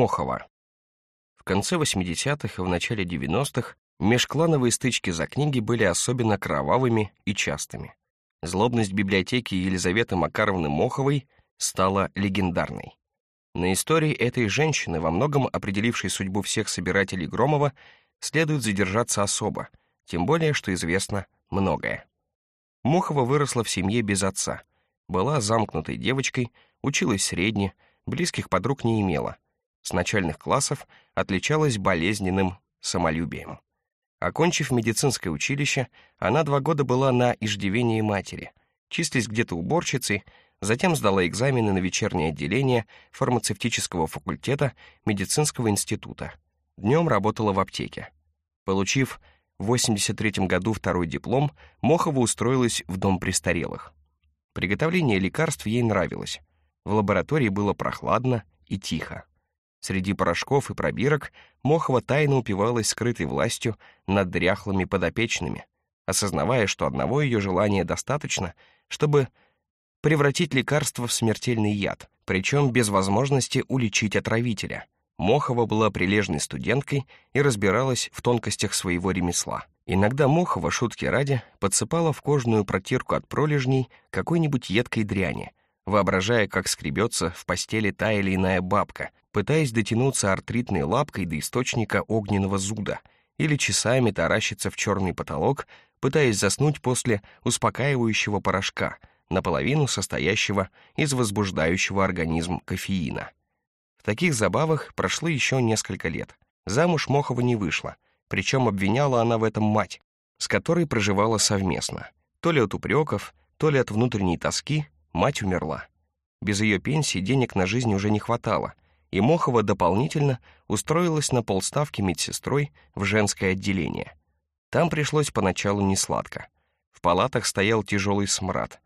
Мохова. В конце 80-х и в начале 90-х межклановые стычки за книги были особенно кровавыми и частыми. Злобность библиотеки Елизаветы Макаровны Моховой стала легендарной. На истории этой женщины, во многом определившей судьбу всех собирателей Громова, следует задержаться особо, тем более, что известно многое. Мохова выросла в семье без отца, была замкнутой девочкой, училась средне, близких подруг не имела. С начальных классов отличалась болезненным самолюбием. Окончив медицинское училище, она два года была на иждивении матери, числись где-то уборщицей, затем сдала экзамены на вечернее отделение фармацевтического факультета медицинского института. Днем работала в аптеке. Получив в 83 году второй диплом, Мохова устроилась в дом престарелых. Приготовление лекарств ей нравилось. В лаборатории было прохладно и тихо. Среди порошков и пробирок Мохова тайно упивалась скрытой властью над дряхлыми подопечными, осознавая, что одного ее желания достаточно, чтобы превратить лекарство в смертельный яд, причем без возможности уличить отравителя. Мохова была прилежной студенткой и разбиралась в тонкостях своего ремесла. Иногда Мохова, шутки ради, подсыпала в кожную протирку от пролежней какой-нибудь едкой дряни, воображая, как скребется в постели та или иная бабка, пытаясь дотянуться артритной лапкой до источника огненного зуда или часами таращиться в черный потолок, пытаясь заснуть после успокаивающего порошка, наполовину состоящего из возбуждающего организм кофеина. В таких забавах прошло еще несколько лет. Замуж Мохова не вышла, причем обвиняла она в этом мать, с которой проживала совместно. То ли от упреков, то ли от внутренней тоски мать умерла. Без ее пенсии денег на жизнь уже не хватало, и Мохова дополнительно устроилась на полставки медсестрой в женское отделение. Там пришлось поначалу несладко. В палатах стоял тяжелый смрад.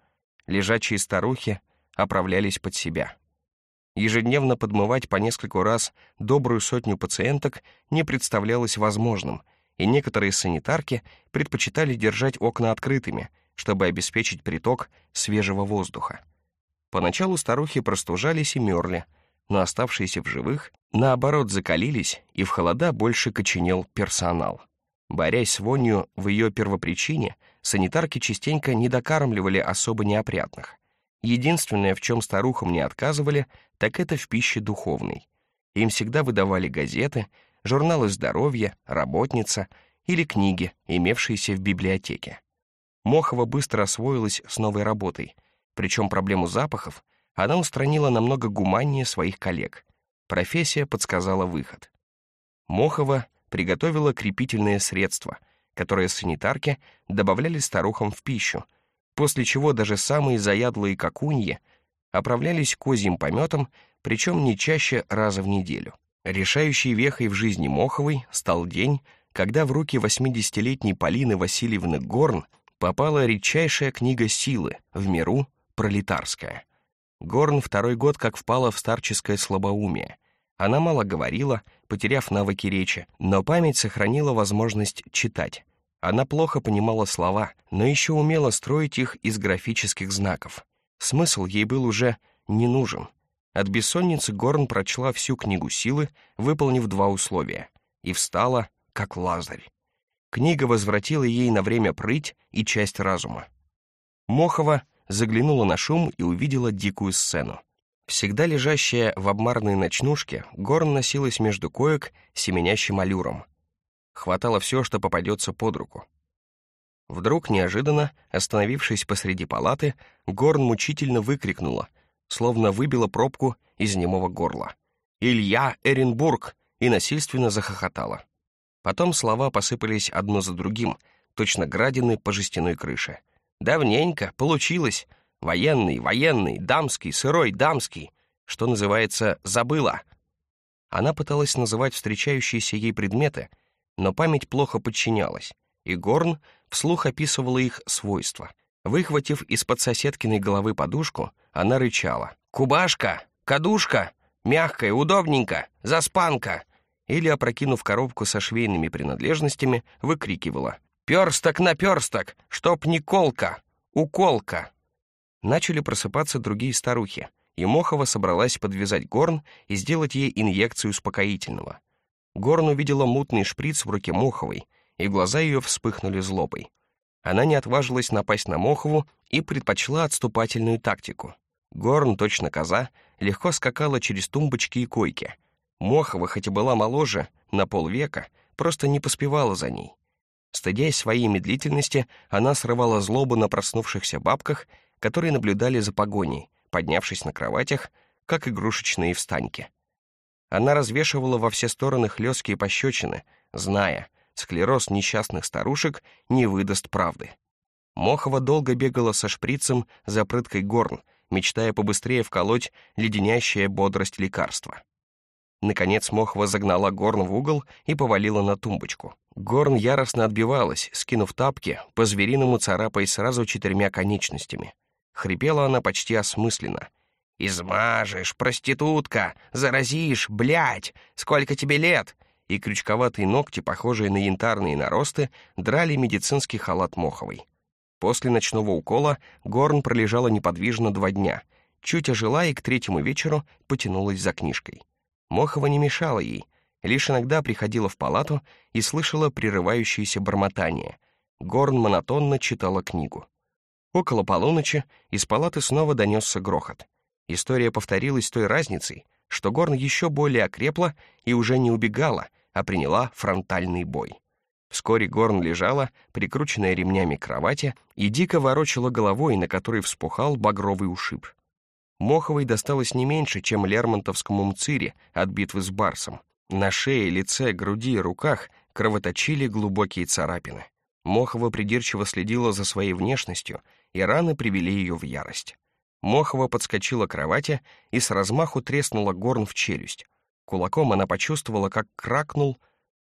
Лежачие старухи оправлялись под себя. Ежедневно подмывать по нескольку раз добрую сотню пациенток не представлялось возможным, и некоторые санитарки предпочитали держать окна открытыми, чтобы обеспечить приток свежего воздуха. Поначалу старухи простужались и мерли, но оставшиеся в живых, наоборот, закалились, и в холода больше коченел персонал. Борясь с вонью в ее первопричине, санитарки частенько недокармливали особо неопрятных. Единственное, в чем старухам не отказывали, так это в пище духовной. Им всегда выдавали газеты, журналы здоровья, работница или книги, имевшиеся в библиотеке. Мохова быстро освоилась с новой работой, причем проблему запахов она устранила намного гуманнее своих коллег. Профессия подсказала выход. Мохова приготовила крепительное средство, которое санитарки добавляли старухам в пищу, после чего даже самые заядлые какуньи оправлялись козьим пометом, причем не чаще раза в неделю. Решающей вехой в жизни Моховой стал день, когда в руки 80-летней Полины Васильевны Горн попала редчайшая книга силы, в миру пролетарская. Горн второй год как впала в старческое слабоумие. Она мало говорила, потеряв навыки речи, но память сохранила возможность читать. Она плохо понимала слова, но еще умела строить их из графических знаков. Смысл ей был уже не нужен. От бессонницы Горн прочла всю книгу силы, выполнив два условия, и встала, как лазарь. Книга возвратила ей на время прыть и часть разума. Мохова заглянула на шум и увидела дикую сцену. Всегда лежащая в обмарной ночнушке, Горн носилась между коек семенящим алюром. Хватало все, что попадется под руку. Вдруг, неожиданно, остановившись посреди палаты, Горн мучительно выкрикнула, словно выбила пробку из немого горла. «Илья Эренбург!» и насильственно захохотала. Потом слова посыпались одно за другим, точно градины по жестяной крыше. «Давненько, получилось. Военный, военный, дамский, сырой, дамский. Что называется, забыла». Она пыталась называть встречающиеся ей предметы, но память плохо подчинялась, и Горн вслух описывала их свойства. Выхватив из-под соседкиной головы подушку, она рычала. «Кубашка! Кадушка! Мягкая, удобненько! Заспанка!» Или, опрокинув коробку со швейными принадлежностями, выкрикивала. «Персток на персток! Чтоб не колка! Уколка!» Начали просыпаться другие старухи, и Мохова собралась подвязать Горн и сделать ей инъекцию успокоительного. Горн увидела мутный шприц в руке Моховой, и глаза ее вспыхнули злобой. Она не отважилась напасть на Мохову и предпочла отступательную тактику. Горн, точно коза, легко скакала через тумбочки и койки. Мохова, хоть и была моложе, на полвека, просто не поспевала за ней. Стыдясь своей медлительности, она срывала злобу на проснувшихся бабках, которые наблюдали за погоней, поднявшись на кроватях, как игрушечные встаньки. Она развешивала во все стороны хлесткие пощечины, зная, склероз несчастных старушек не выдаст правды. Мохова долго бегала со шприцем за прыткой горн, мечтая побыстрее вколоть леденящее бодрость лекарства. Наконец Мохова загнала Горн в угол и повалила на тумбочку. Горн яростно отбивалась, скинув тапки, по-звериному царапаясь сразу четырьмя конечностями. Хрипела она почти осмысленно. «Измажешь, проститутка! Заразишь, блядь! Сколько тебе лет?» И крючковатые ногти, похожие на янтарные наросты, драли медицинский халат Моховой. После ночного укола Горн пролежала неподвижно два дня, чуть ожила и к третьему вечеру потянулась за книжкой. Мохова не мешала ей, лишь иногда приходила в палату и слышала прерывающееся бормотание. Горн монотонно читала книгу. Около полуночи из палаты снова донесся грохот. История повторилась с той разницей, что Горн еще более окрепла и уже не убегала, а приняла фронтальный бой. Вскоре Горн лежала, прикрученная ремнями к кровати, и дико ворочала головой, на которой вспухал багровый ушиб. Моховой досталось не меньше, чем Лермонтовскому мцире от битвы с Барсом. На шее, лице, груди и руках кровоточили глубокие царапины. Мохова придирчиво следила за своей внешностью, и раны привели ее в ярость. Мохова подскочила к кровати и с размаху треснула горн в челюсть. Кулаком она почувствовала, как кракнул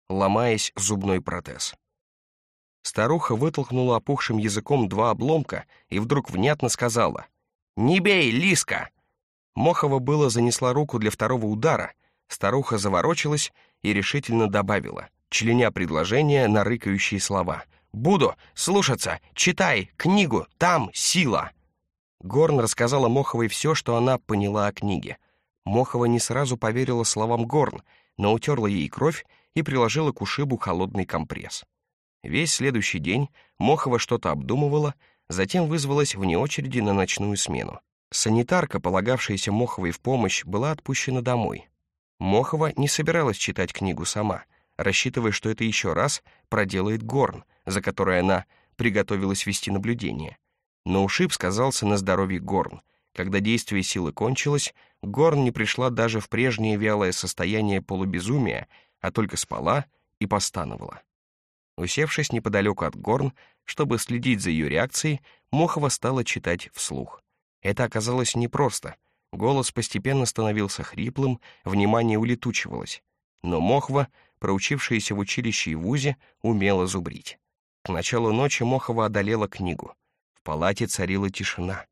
ломаясь зубной протез. Старуха вытолкнула опухшим языком два обломка и вдруг внятно сказала «Не бей, Лиска!» Мохова было занесла руку для второго удара, старуха заворочилась и решительно добавила, членя предложение на рыкающие слова «Буду слушаться, читай книгу, там сила!» Горн рассказала Моховой все, что она поняла о книге. Мохова не сразу поверила словам Горн, но утерла ей кровь и приложила к ушибу холодный компресс. Весь следующий день Мохова что-то обдумывала, затем вызвалась вне очереди на ночную смену. Санитарка, полагавшаяся Моховой в помощь, была отпущена домой. Мохова не собиралась читать книгу сама, рассчитывая, что это еще раз проделает Горн, за которой она приготовилась вести наблюдение. Но ушиб сказался на здоровье Горн. Когда действие силы кончилось, Горн не пришла даже в прежнее вялое состояние полубезумия а только спала и постановала. Усевшись неподалеку от Горн, чтобы следить за ее реакцией, Мохова стала читать вслух. Это оказалось непросто. Голос постепенно становился хриплым, внимание улетучивалось. Но Мохова, проучившаяся в училище и вузе, умела зубрить. К началу ночи Мохова одолела книгу. В палате царила тишина.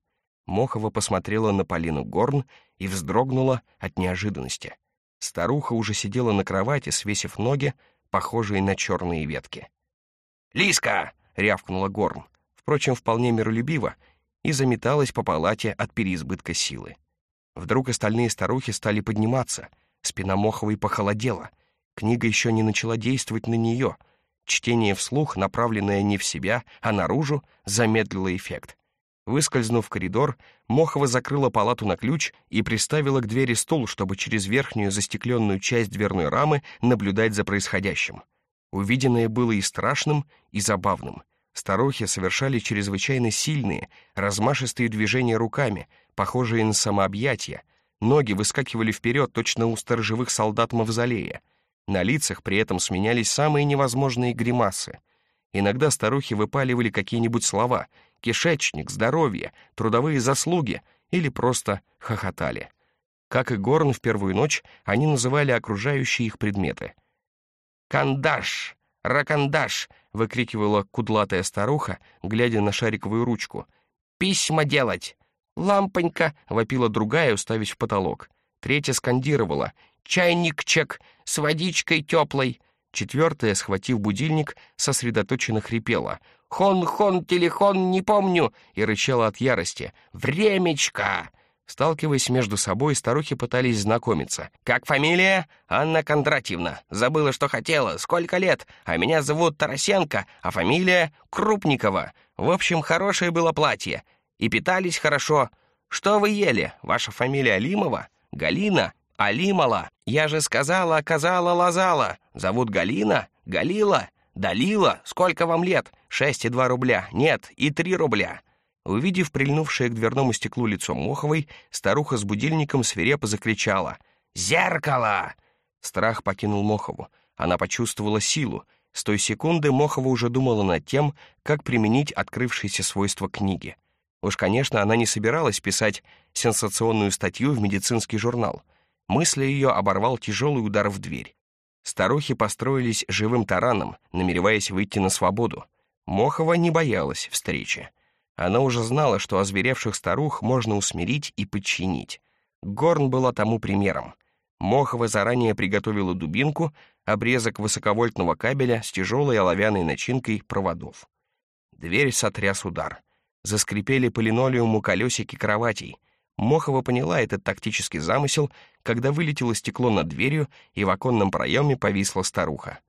Мохова посмотрела на Полину Горн и вздрогнула от неожиданности. Старуха уже сидела на кровати, свесив ноги, похожие на черные ветки. «Лиска!» — рявкнула Горн, впрочем, вполне миролюбиво, и заметалась по палате от переизбытка силы. Вдруг остальные старухи стали подниматься, спина Моховой похолодела, книга еще не начала действовать на нее, чтение вслух, направленное не в себя, а наружу, замедлило эффект. Выскользнув в коридор, Мохова закрыла палату на ключ и приставила к двери стул, чтобы через верхнюю застекленную часть дверной рамы наблюдать за происходящим. Увиденное было и страшным, и забавным. Старухи совершали чрезвычайно сильные, размашистые движения руками, похожие на самообъятия. Ноги выскакивали вперед, точно у сторожевых солдат мавзолея. На лицах при этом сменялись самые невозможные гримасы. Иногда старухи выпаливали какие-нибудь слова — кишечник, здоровье, трудовые заслуги или просто хохотали. Как и Горн в первую ночь, они называли окружающие их предметы. «Кандаш! Ракандаш!» — выкрикивала кудлатая старуха, глядя на шариковую ручку. «Письма делать!» «Лампонька!» — вопила другая, уставив в потолок. Третья скандировала. «Чайник-чек! С водичкой теплой!» Четвертая, схватив будильник, сосредоточенно хрипела. «Хон-хон, телехон, не помню!» и рычала от ярости. «Времечко!» Сталкиваясь между собой, старухи пытались знакомиться. «Как фамилия?» «Анна Кондратьевна. Забыла, что хотела. Сколько лет? А меня зовут Тарасенко, а фамилия Крупникова. В общем, хорошее было платье. И питались хорошо. Что вы ели? Ваша фамилия Алимова? Галина? Алимала? Я же сказала, оказала, лазала. Зовут Галина? Галила? Далила? Сколько вам лет? Шесть и два рубля. Нет, и три рубля». Увидев прильнувшее к дверному стеклу лицо Моховой, старуха с будильником свирепо закричала «Зеркало!». Страх покинул Мохову. Она почувствовала силу. С той секунды Мохова уже думала над тем, как применить открывшиеся свойства книги. Уж, конечно, она не собиралась писать сенсационную статью в медицинский журнал. Мысли ее оборвал тяжелый удар в дверь. Старухи построились живым тараном, намереваясь выйти на свободу. Мохова не боялась встречи. Она уже знала, что озверевших старух можно усмирить и подчинить. Горн была тому примером. Мохова заранее приготовила дубинку, обрезок высоковольтного кабеля с тяжелой оловянной начинкой проводов. Дверь сотряс удар. Заскрипели по линолеуму колесики кроватей. Мохова поняла этот тактический замысел, когда вылетело стекло над дверью, и в оконном проеме повисла старуха.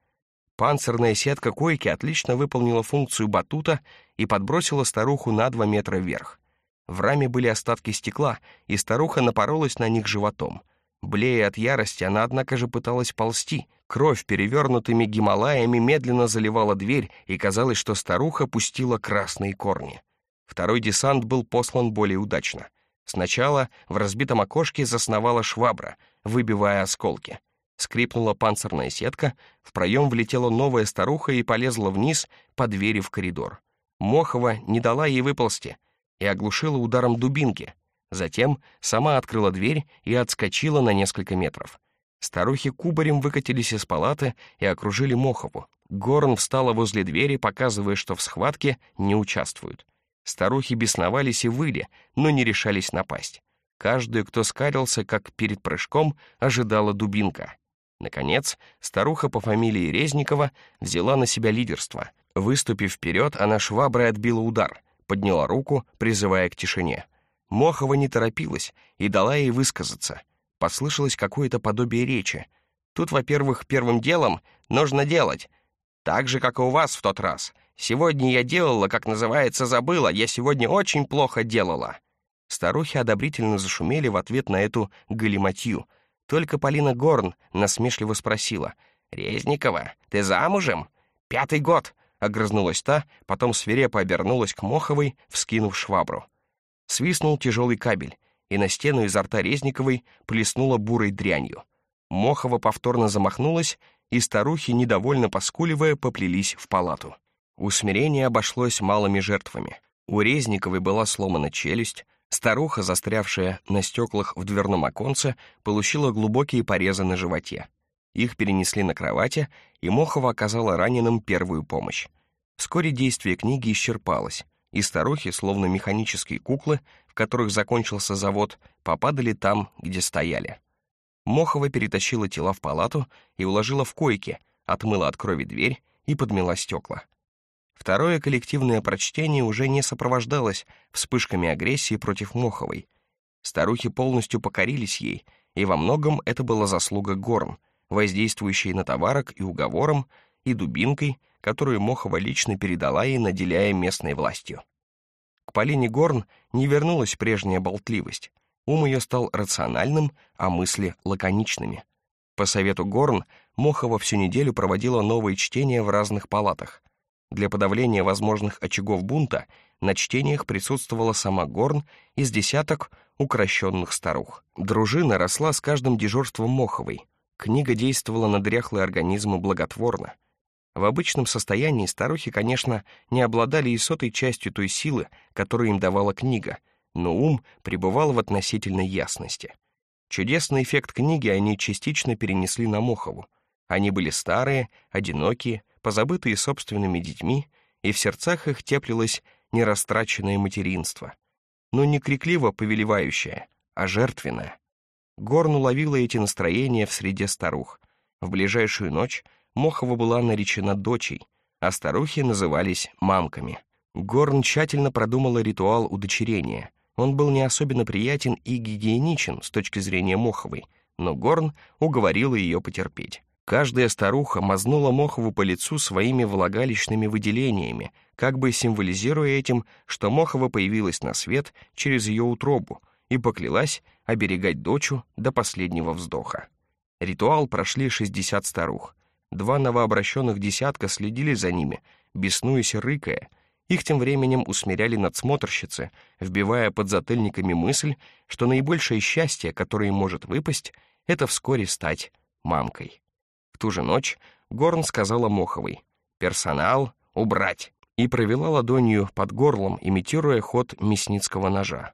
Панцирная сетка койки отлично выполнила функцию батута и подбросила старуху на два метра вверх. В раме были остатки стекла, и старуха напоролась на них животом. Блея от ярости, она, однако же, пыталась ползти. Кровь перевернутыми Гималаями медленно заливала дверь, и казалось, что старуха пустила красные корни. Второй десант был послан более удачно. Сначала в разбитом окошке засновала швабра, выбивая осколки — Скрипнула панцирная сетка, в проем влетела новая старуха и полезла вниз по двери в коридор. Мохова не дала ей выползти и оглушила ударом дубинки. Затем сама открыла дверь и отскочила на несколько метров. Старухи кубарем выкатились из палаты и окружили Мохову. Горн встала возле двери, показывая, что в схватке не участвуют. Старухи бесновались и выли, но не решались напасть. Каждую, кто скалился, как перед прыжком, ожидала дубинка. Наконец, старуха по фамилии Резникова взяла на себя лидерство. Выступив вперед, она шваброй отбила удар, подняла руку, призывая к тишине. Мохова не торопилась и дала ей высказаться. Послышалось какое-то подобие речи. Тут, во-первых, первым делом нужно делать. Так же, как и у вас в тот раз. Сегодня я делала, как называется, забыла. Я сегодня очень плохо делала. Старухи одобрительно зашумели в ответ на эту галиматью — только Полина Горн насмешливо спросила. «Резникова, ты замужем?» «Пятый год!» — огрызнулась та, потом свирепо обернулась к Моховой, вскинув швабру. Свистнул тяжелый кабель, и на стену изо рта Резниковой плеснула бурой дрянью. Мохова повторно замахнулась, и старухи, недовольно поскуливая, поплелись в палату. Усмирение обошлось малыми жертвами. У Резниковой была сломана челюсть, Старуха, застрявшая на стеклах в дверном оконце, получила глубокие порезы на животе. Их перенесли на кровати, и Мохова оказала раненым первую помощь. Вскоре действие книги исчерпалось, и старухи, словно механические куклы, в которых закончился завод, попадали там, где стояли. Мохова перетащила тела в палату и уложила в койки, отмыла от крови дверь и подмела стекла. Второе коллективное прочтение уже не сопровождалось вспышками агрессии против Моховой. Старухи полностью покорились ей, и во многом это была заслуга Горн, воздействующей на товарок и уговором, и дубинкой, которую Мохова лично передала ей, наделяя местной властью. К Полине Горн не вернулась прежняя болтливость. Ум ее стал рациональным, а мысли — лаконичными. По совету Горн Мохова всю неделю проводила новые чтения в разных палатах. Для подавления возможных очагов бунта на чтениях присутствовала сама Горн из десяток укращенных старух. Дружина росла с каждым дежурством Моховой. Книга действовала на дряхлый организм благотворно. В обычном состоянии старухи, конечно, не обладали и сотой частью той силы, которую им давала книга, но ум пребывал в относительной ясности. Чудесный эффект книги они частично перенесли на Мохову. Они были старые, одинокие, позабытые собственными детьми, и в сердцах их теплилось нерастраченное материнство, но не крикливо повелевающее, а жертвенное. Горн уловила эти настроения в среде старух. В ближайшую ночь Мохова была наречена дочей, а старухи назывались мамками. Горн тщательно продумала ритуал удочерения. Он был не особенно приятен и гигиеничен с точки зрения Моховой, но Горн уговорил ее потерпеть. Каждая старуха мазнула Мохову по лицу своими влагалищными выделениями, как бы символизируя этим, что Мохова появилась на свет через ее утробу и поклялась оберегать дочу до последнего вздоха. Ритуал прошли 60 старух. Два новообращенных десятка следили за ними, беснуясь и рыкая. Их тем временем усмиряли надсмотрщицы, вбивая под затыльниками мысль, что наибольшее счастье, которое может выпасть, это вскоре стать мамкой. Ту же ночь Горн сказала Моховой «Персонал убрать!» и провела ладонью под горлом, имитируя ход мясницкого ножа.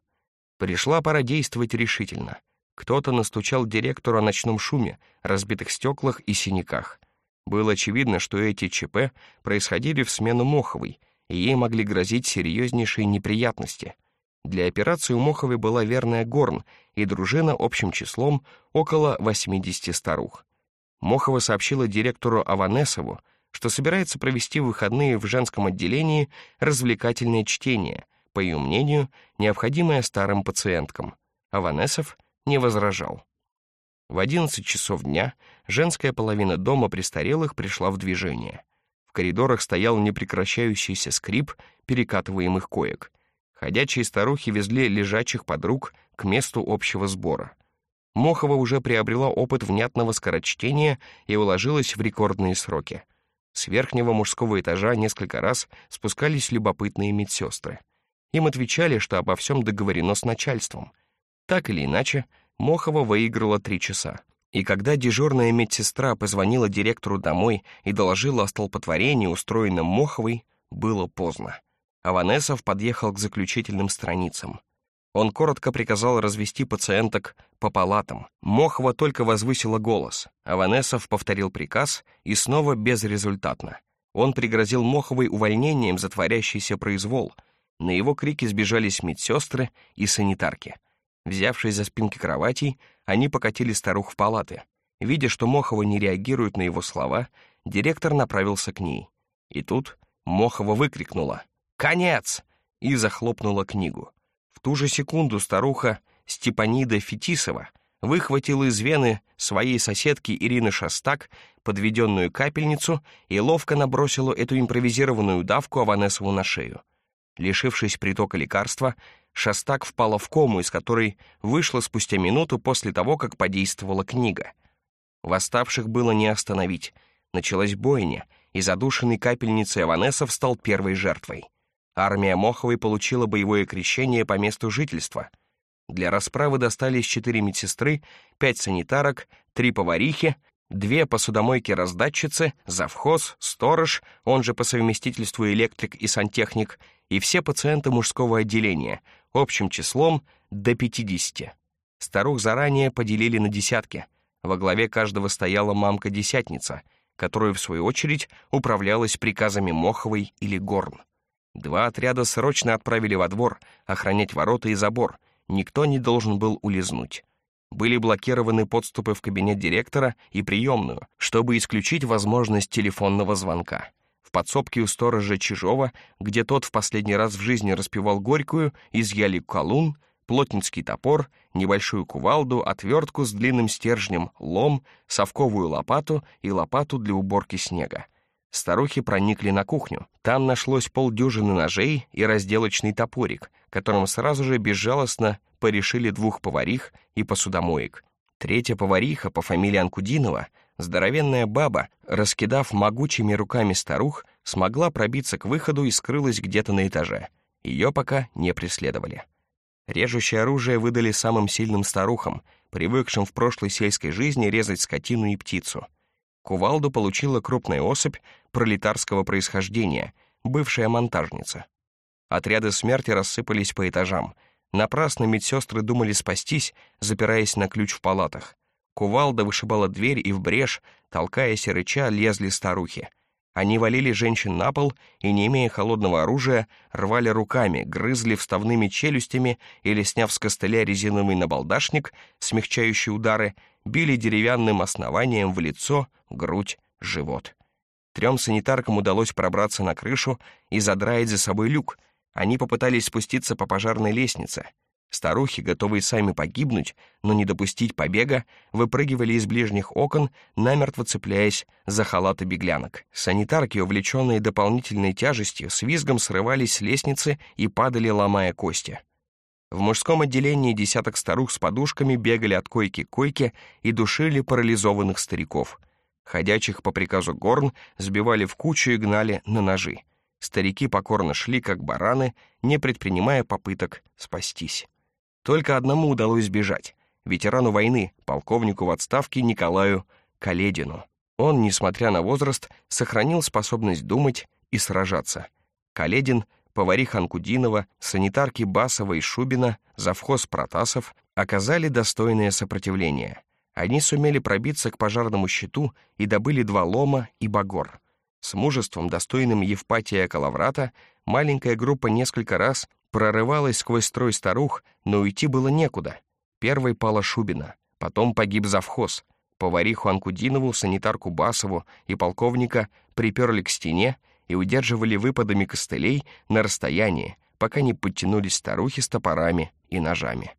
Пришла пора действовать решительно. Кто-то настучал директору о ночном шуме, разбитых стеклах и синяках. Было очевидно, что эти ЧП происходили в смену Моховой, и ей могли грозить серьезнейшие неприятности. Для операции у Моховой была верная Горн и дружина общим числом около 80 старух. Мохова сообщила директору Аванесову, что собирается провести выходные в женском отделении развлекательное чтение, по ее мнению, необходимое старым пациенткам. Аванесов не возражал. В 11 часов дня женская половина дома престарелых пришла в движение. В коридорах стоял непрекращающийся скрип перекатываемых коек. Ходячие старухи везли лежачих подруг к месту общего сбора. Мохова уже приобрела опыт внятного скорочтения и уложилась в рекордные сроки. С верхнего мужского этажа несколько раз спускались любопытные медсестры. Им отвечали, что обо всем договорено с начальством. Так или иначе, Мохова выиграла три часа. И когда дежурная медсестра позвонила директору домой и доложила о столпотворении, устроенном Моховой, было поздно. Аванесов подъехал к заключительным страницам. Он коротко приказал развести пациенток по палатам. Мохова только возвысила голос. Аванесов повторил приказ и снова безрезультатно. Он пригрозил Моховой увольнением за творящийся произвол. На его крики сбежались медсестры и санитарки. Взявшись за спинки кроватей, они покатили старух в палаты. Видя, что Мохова не реагирует на его слова, директор направился к ней. И тут Мохова выкрикнула «Конец!» и захлопнула книгу. В ту же секунду старуха Степанида Фетисова выхватила из вены своей соседки Ирины Шастак подведенную капельницу и ловко набросила эту импровизированную давку Аванесову на шею. Лишившись притока лекарства, Шастак впала в кому, из которой вышла спустя минуту после того, как подействовала книга. Восставших было не остановить. Началась бойня, и задушенный капельницей Аванесов стал первой жертвой. Армия Моховой получила боевое крещение по месту жительства. Для расправы достались четыре медсестры, пять санитарок, три поварихи, две посудомойки-раздатчицы, завхоз, сторож, он же по совместительству электрик и сантехник, и все пациенты мужского отделения, общим числом до 50. Старух заранее поделили на десятки. Во главе каждого стояла мамка-десятница, которая, в свою очередь, управлялась приказами Моховой или Горн. Два отряда срочно отправили во двор охранять ворота и забор. Никто не должен был улизнуть. Были блокированы подступы в кабинет директора и приемную, чтобы исключить возможность телефонного звонка. В подсобке у сторожа Чижова, где тот в последний раз в жизни распевал горькую, изъяли колун, плотницкий топор, небольшую кувалду, отвертку с длинным стержнем, лом, совковую лопату и лопату для уборки снега. Старухи проникли на кухню. Там нашлось полдюжины ножей и разделочный топорик, которым сразу же безжалостно порешили двух поварих и посудомоек. Третья повариха по фамилии Анкудинова, здоровенная баба, раскидав могучими руками старух, смогла пробиться к выходу и скрылась где-то на этаже. Ее пока не преследовали. Режущее оружие выдали самым сильным старухам, привыкшим в прошлой сельской жизни резать скотину и птицу — Кувалду получила крупная особь пролетарского происхождения, бывшая монтажница. Отряды смерти рассыпались по этажам. Напрасно медсестры думали спастись, запираясь на ключ в палатах. Кувалда вышибала дверь, и в брешь, толкаясь и рыча, лезли старухи. Они валили женщин на пол и, не имея холодного оружия, рвали руками, грызли вставными челюстями или, сняв с костыля резиновый набалдашник, смягчающий удары, били деревянным основанием в лицо, грудь, живот. Трем санитаркам удалось пробраться на крышу и задраить за собой люк. Они попытались спуститься по пожарной лестнице. Старухи, готовые сами погибнуть, но не допустить побега, выпрыгивали из ближних окон, намертво цепляясь за халаты беглянок. Санитарки, увлеченные дополнительной тяжестью, с визгом срывались с лестницы и падали, ломая кости. В мужском отделении десяток старух с подушками бегали от койки к койке и душили парализованных стариков. Ходячих по приказу Горн сбивали в кучу и гнали на ножи. Старики покорно шли, как бараны, не предпринимая попыток спастись. Только одному удалось сбежать — ветерану войны, полковнику в отставке Николаю Каледину. Он, несмотря на возраст, сохранил способность думать и сражаться. Каледин, повариха Анкудинова, санитарки Басова и Шубина, завхоз Протасов оказали достойное сопротивление. Они сумели пробиться к пожарному щиту и добыли два лома и багор — с мужеством, достойным Евпатия Калаврата, маленькая группа несколько раз прорывалась сквозь строй старух, но уйти было некуда. Первой пала Шубина, потом погиб завхоз. Повариху Анкудинову, санитарку Басову и полковника приперли к стене и удерживали выпадами костылей на расстоянии, пока не подтянулись старухи с топорами и ножами.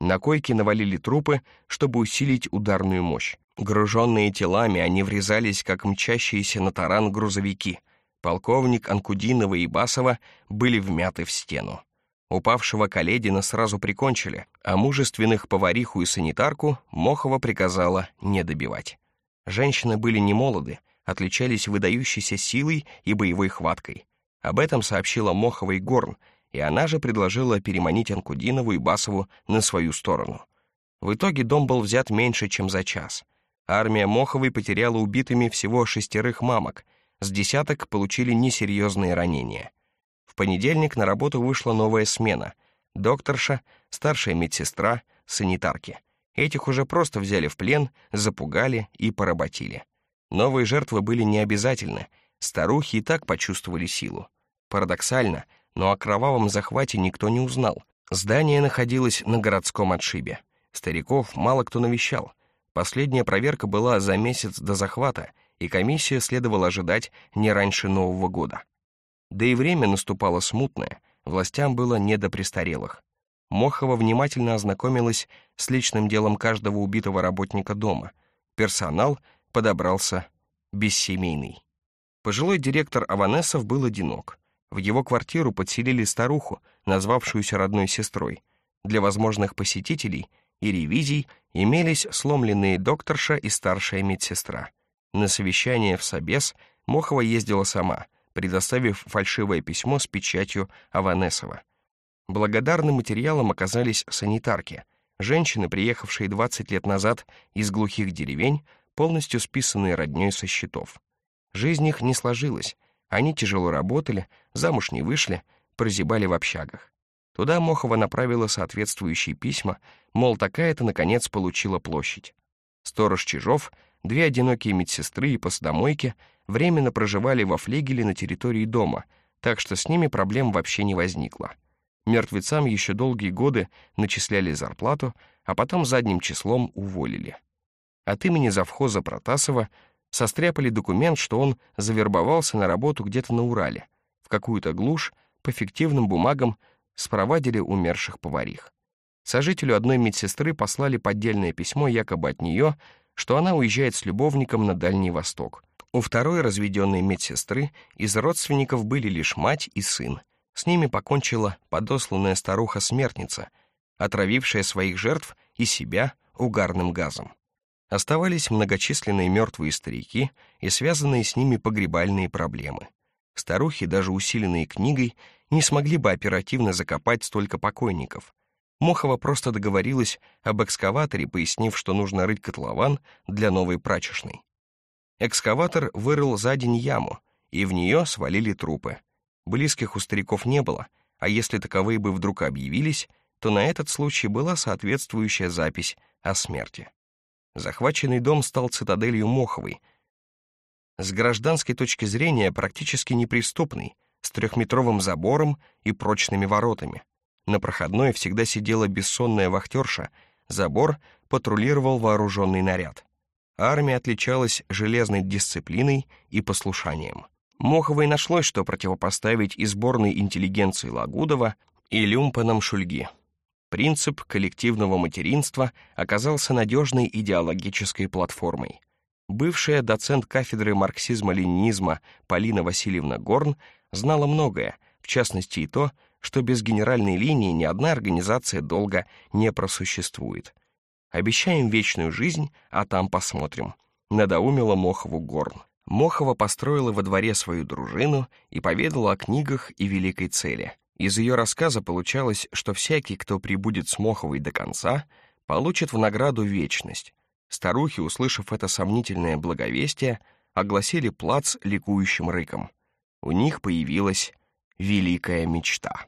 На койке навалили трупы, чтобы усилить ударную мощь. Груженные телами, они врезались, как мчащиеся на таран грузовики. Полковник Анкудинова и Басова были вмяты в стену. Упавшего Каледина сразу прикончили, а мужественных повариху и санитарку Мохова приказала не добивать. Женщины были немолоды, отличались выдающейся силой и боевой хваткой. Об этом сообщила Мохова и Горн, и она же предложила переманить Анкудинову и Басову на свою сторону. В итоге дом был взят меньше, чем за час. Армия Моховой потеряла убитыми всего шестерых мамок, с десяток получили несерьезные ранения. Понедельник на работу вышла новая смена. Докторша, старшая медсестра, санитарки. Этих уже просто взяли в плен, запугали и поработили. Новые жертвы были необязательны, старухи и так почувствовали силу. Парадоксально — но о кровавом захвате никто не узнал. Здание находилось на городском отшибе. Стариков мало кто навещал. Последняя проверка была за месяц до захвата, и комиссия следовало ожидать не раньше Нового года. Да и время наступало смутное, властям было не до престарелых. Мохова внимательно ознакомилась с личным делом каждого убитого работника дома. Персонал подобрался бессемейный. Пожилой директор Аванесов был одинок. В его квартиру подселили старуху, назвавшуюся родной сестрой. Для возможных посетителей и ревизий имелись сломленные докторша и старшая медсестра. На совещание в Собес Мохова ездила сама, предоставив фальшивое письмо с печатью Аванесова. Благодарным материалом оказались санитарки, женщины, приехавшие 20 лет назад из глухих деревень, полностью списанные роднёй со счетов. Жизнь их не сложилась, они тяжело работали, замуж не вышли, прозябали в общагах. Туда Мохова направила соответствующие письма, мол, такая-то, наконец, получила площадь. Сторож Чижов, две одинокие медсестры и посудомойки временно проживали во флегеле на территории дома, так что с ними проблем вообще не возникло. Мертвецам еще долгие годы начисляли зарплату, а потом задним числом уволили. От имени завхоза Протасова состряпали документ, что он завербовался на работу где-то на Урале, в какую-то глушь, по фиктивным бумагам спровадили умерших поварих. Сожителю одной медсестры послали поддельное письмо якобы от нее, что она уезжает с любовником на Дальний Восток. У второй разведенной медсестры из родственников были лишь мать и сын. С ними покончила подосланная старуха-смертница, отравившая своих жертв и себя угарным газом. Оставались многочисленные мертвые старики и связанные с ними погребальные проблемы. Старухи, даже усиленные книгой, не смогли бы оперативно закопать столько покойников. Мохова просто договорилась об экскаваторе, пояснив, что нужно рыть котлован для новой прачечной. Экскаватор вырыл за день яму, и в нее свалили трупы. Близких у стариков не было, а если таковые бы вдруг объявились, то на этот случай была соответствующая запись о смерти. Захваченный дом стал цитаделью Моховой. С гражданской точки зрения практически неприступный, с трехметровым забором и прочными воротами. На проходной всегда сидела бессонная вахтерша, забор патрулировал вооруженный наряд. Армия отличалась железной дисциплиной и послушанием. Моховой нашлось, что противопоставить и сборной интеллигенции Лагудова, и люмпанам Шульги. Принцип коллективного материнства оказался надежной идеологической платформой. Бывшая доцент кафедры марксизма-ленинизма Полина Васильевна Горн знала многое, в частности и то, что без генеральной линии ни одна организация долго не просуществует. Обещаем вечную жизнь, а там посмотрим. Надоумила Мохову Горн. Мохова построила во дворе свою дружину и поведала о книгах и великой цели. Из ее рассказа получалось, что всякий, кто прибудет с Моховой до конца, получит в награду вечность. Старухи, услышав это сомнительное благовестие, огласили плац ликующим рыком. У них появилась великая мечта.